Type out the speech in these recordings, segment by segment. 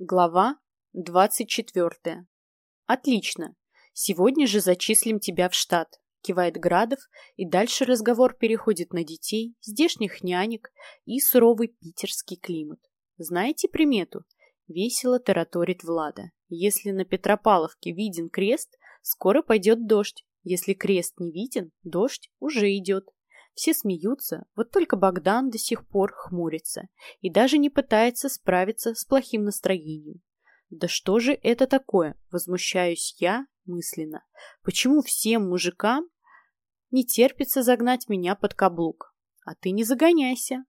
Глава 24. Отлично. Сегодня же зачислим тебя в штат, кивает Градов, и дальше разговор переходит на детей, здешних нянек и суровый питерский климат. Знаете примету? Весело тараторит Влада. Если на Петропавловке виден крест, скоро пойдет дождь. Если крест не виден, дождь уже идет. Все смеются, вот только Богдан до сих пор хмурится и даже не пытается справиться с плохим настроением. Да что же это такое? Возмущаюсь я мысленно. Почему всем мужикам не терпится загнать меня под каблук? А ты не загоняйся.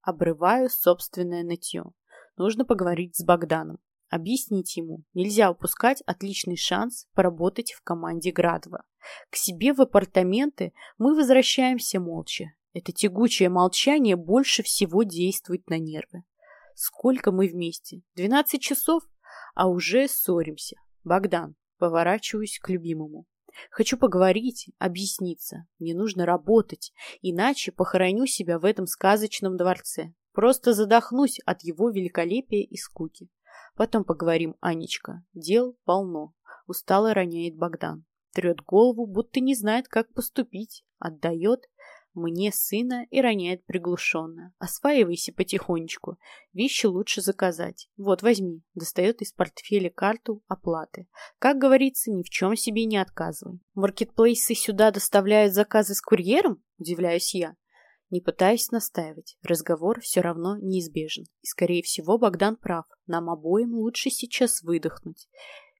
Обрываю собственное нытье. Нужно поговорить с Богданом. Объяснить ему, нельзя упускать отличный шанс поработать в команде Градова. К себе в апартаменты мы возвращаемся молча. Это тягучее молчание больше всего действует на нервы. Сколько мы вместе? Двенадцать часов? А уже ссоримся. Богдан, поворачиваюсь к любимому. Хочу поговорить, объясниться. Мне нужно работать, иначе похороню себя в этом сказочном дворце. Просто задохнусь от его великолепия и скуки. Потом поговорим, Анечка. Дел полно. Устало роняет Богдан. Трет голову, будто не знает, как поступить. Отдает мне сына и роняет приглушенно. Осваивайся потихонечку. Вещи лучше заказать. Вот, возьми. Достает из портфеля карту оплаты. Как говорится, ни в чем себе не отказывай. Маркетплейсы сюда доставляют заказы с курьером? Удивляюсь я. Не пытаюсь настаивать, разговор все равно неизбежен. И, скорее всего, Богдан прав. Нам обоим лучше сейчас выдохнуть,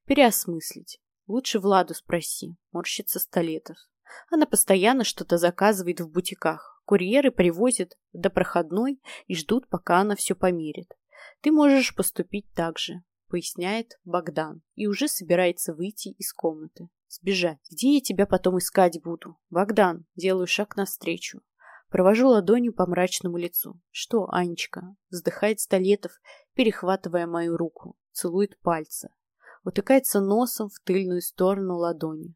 переосмыслить. Лучше Владу спроси, морщится Столетов. Она постоянно что-то заказывает в бутиках. Курьеры привозят до проходной и ждут, пока она все померит. Ты можешь поступить так же, поясняет Богдан, и уже собирается выйти из комнаты. Сбежать. Где я тебя потом искать буду? Богдан, делаю шаг навстречу. Провожу ладонью по мрачному лицу. «Что, Анечка?» Вздыхает Столетов, перехватывая мою руку. Целует пальцы. Утыкается носом в тыльную сторону ладони.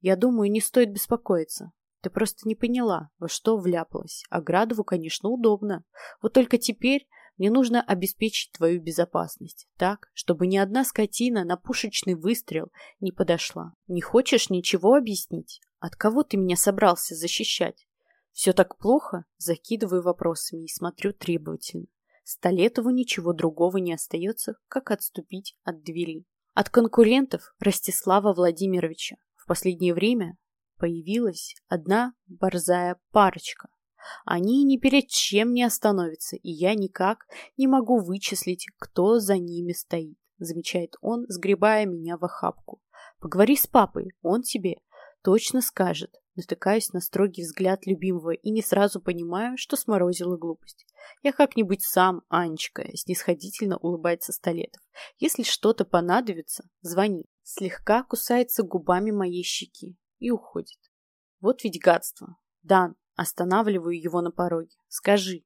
Я думаю, не стоит беспокоиться. Ты просто не поняла, во что вляпалась. А Градову, конечно, удобно. Вот только теперь мне нужно обеспечить твою безопасность так, чтобы ни одна скотина на пушечный выстрел не подошла. Не хочешь ничего объяснить? От кого ты меня собрался защищать? Все так плохо? Закидываю вопросами и смотрю требовательно. Столетову ничего другого не остается, как отступить от двери. От конкурентов Ростислава Владимировича в последнее время появилась одна борзая парочка. Они ни перед чем не остановятся, и я никак не могу вычислить, кто за ними стоит, замечает он, сгребая меня в охапку. Поговори с папой, он тебе точно скажет, натыкаюсь на строгий взгляд любимого и не сразу понимаю, что сморозила глупость. Я как-нибудь сам, Анечка, снисходительно улыбается Столетов. Если что-то понадобится, звони. Слегка кусается губами моей щеки и уходит. Вот ведь гадство. Дан, останавливаю его на пороге. Скажи.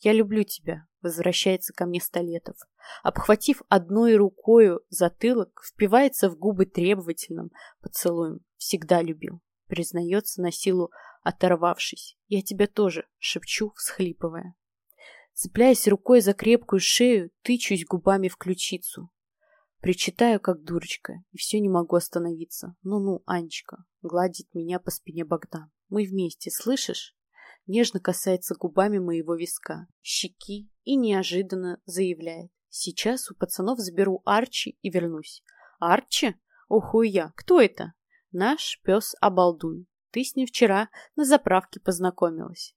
Я люблю тебя, возвращается ко мне Столетов. Обхватив одной рукою затылок, впивается в губы требовательным поцелуем. Всегда любил признается на силу оторвавшись. Я тебя тоже, шепчу, всхлипывая. Цепляясь рукой за крепкую шею, тычусь губами в ключицу. Причитаю, как дурочка, и все не могу остановиться. Ну-ну, Анечка, гладит меня по спине Богдан. Мы вместе, слышишь? Нежно касается губами моего виска, щеки и неожиданно заявляет. Сейчас у пацанов заберу Арчи и вернусь. Арчи? Оху я. Кто это? Наш пес обалдуй. Ты с ним вчера на заправке познакомилась.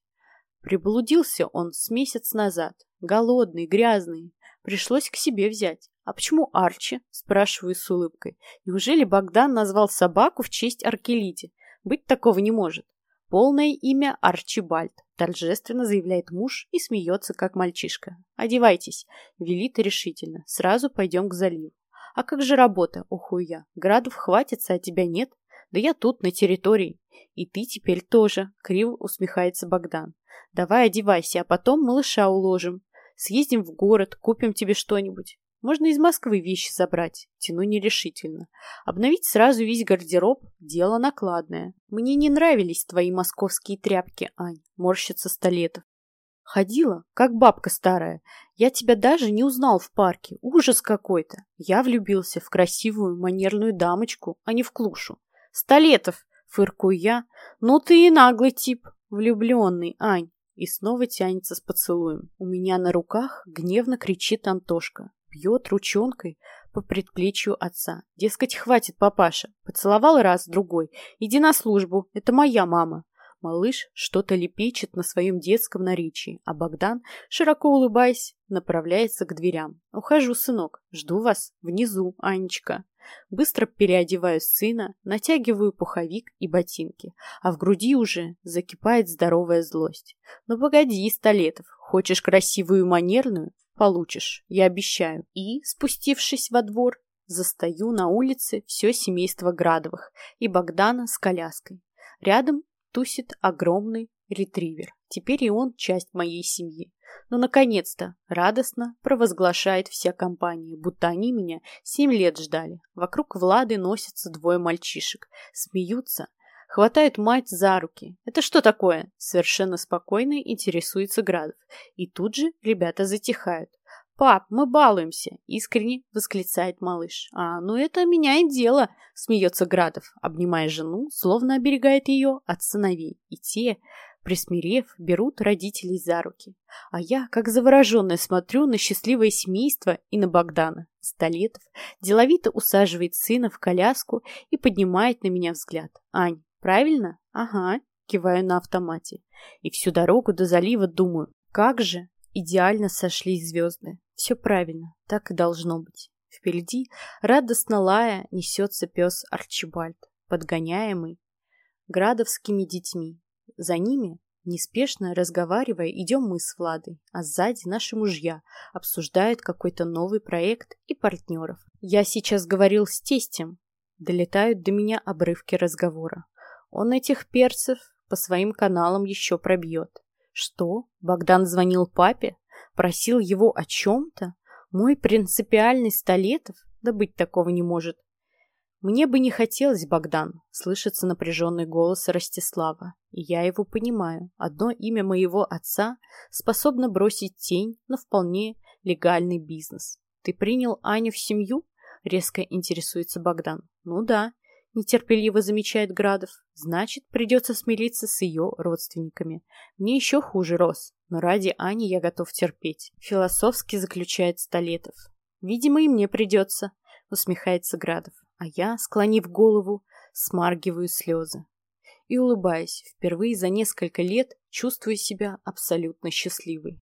Приблудился он с месяц назад. Голодный, грязный. Пришлось к себе взять. А почему Арчи? Спрашиваю с улыбкой. Неужели Богдан назвал собаку в честь Аркелиди? Быть такого не может. Полное имя Арчибальд. Торжественно заявляет муж и смеется, как мальчишка. Одевайтесь. Велит решительно. Сразу пойдем к заливу. А как же работа, ухую я? Градов хватится, а тебя нет? Да я тут, на территории. И ты теперь тоже, криво усмехается Богдан. Давай одевайся, а потом малыша уложим. Съездим в город, купим тебе что-нибудь. Можно из Москвы вещи забрать. Тяну нерешительно. Обновить сразу весь гардероб – дело накладное. Мне не нравились твои московские тряпки, Ань, морщится Столетов. Ходила, как бабка старая. Я тебя даже не узнал в парке. Ужас какой-то. Я влюбился в красивую манерную дамочку, а не в клушу. Столетов, фыркую я. Ну ты и наглый тип. Влюбленный, Ань. И снова тянется с поцелуем. У меня на руках гневно кричит Антошка. Бьет ручонкой по предплечью отца. Дескать, хватит, папаша. Поцеловал раз, другой. Иди на службу. Это моя мама. Малыш что-то лепечет на своем детском наречии, а Богдан, широко улыбаясь, направляется к дверям. «Ухожу, сынок. Жду вас внизу, Анечка». Быстро переодеваю сына, натягиваю пуховик и ботинки, а в груди уже закипает здоровая злость. «Ну погоди, Столетов, хочешь красивую манерную? Получишь, я обещаю». И, спустившись во двор, застаю на улице все семейство Градовых и Богдана с коляской. Рядом тусит огромный ретривер. Теперь и он часть моей семьи. Но, наконец-то, радостно провозглашает вся компания, будто они меня семь лет ждали. Вокруг Влады носятся двое мальчишек, смеются, хватают мать за руки. «Это что такое?» Совершенно спокойно интересуется Градов. И тут же ребята затихают. «Пап, мы балуемся!» — искренне восклицает малыш. «А, ну это меняет дело!» — смеется Градов, обнимая жену, словно оберегает ее от сыновей. И те, присмирев, берут родителей за руки. А я, как завороженная, смотрю на счастливое семейство и на Богдана. Столетов деловито усаживает сына в коляску и поднимает на меня взгляд. «Ань, правильно?» «Ага», — киваю на автомате. И всю дорогу до залива думаю, как же идеально сошлись звезды. Все правильно, так и должно быть. Впереди, радостно лая, несется пес Арчибальд, подгоняемый градовскими детьми. За ними, неспешно разговаривая, идем мы с Владой, а сзади наши мужья обсуждают какой-то новый проект и партнеров. Я сейчас говорил с тестем. Долетают до меня обрывки разговора. Он этих перцев по своим каналам еще пробьет. Что? Богдан звонил папе? Просил его о чем-то? Мой принципиальный Столетов? Да быть такого не может. Мне бы не хотелось, Богдан, слышится напряженный голос Ростислава. И я его понимаю. Одно имя моего отца способно бросить тень на вполне легальный бизнес. Ты принял Аню в семью? Резко интересуется Богдан. Ну да, нетерпеливо замечает Градов. Значит, придется смириться с ее родственниками. Мне еще хуже, Рос, но ради Ани я готов терпеть. Философски заключает Столетов. Видимо, и мне придется, усмехается Градов. А я, склонив голову, смаргиваю слезы. И улыбаясь, впервые за несколько лет чувствую себя абсолютно счастливой.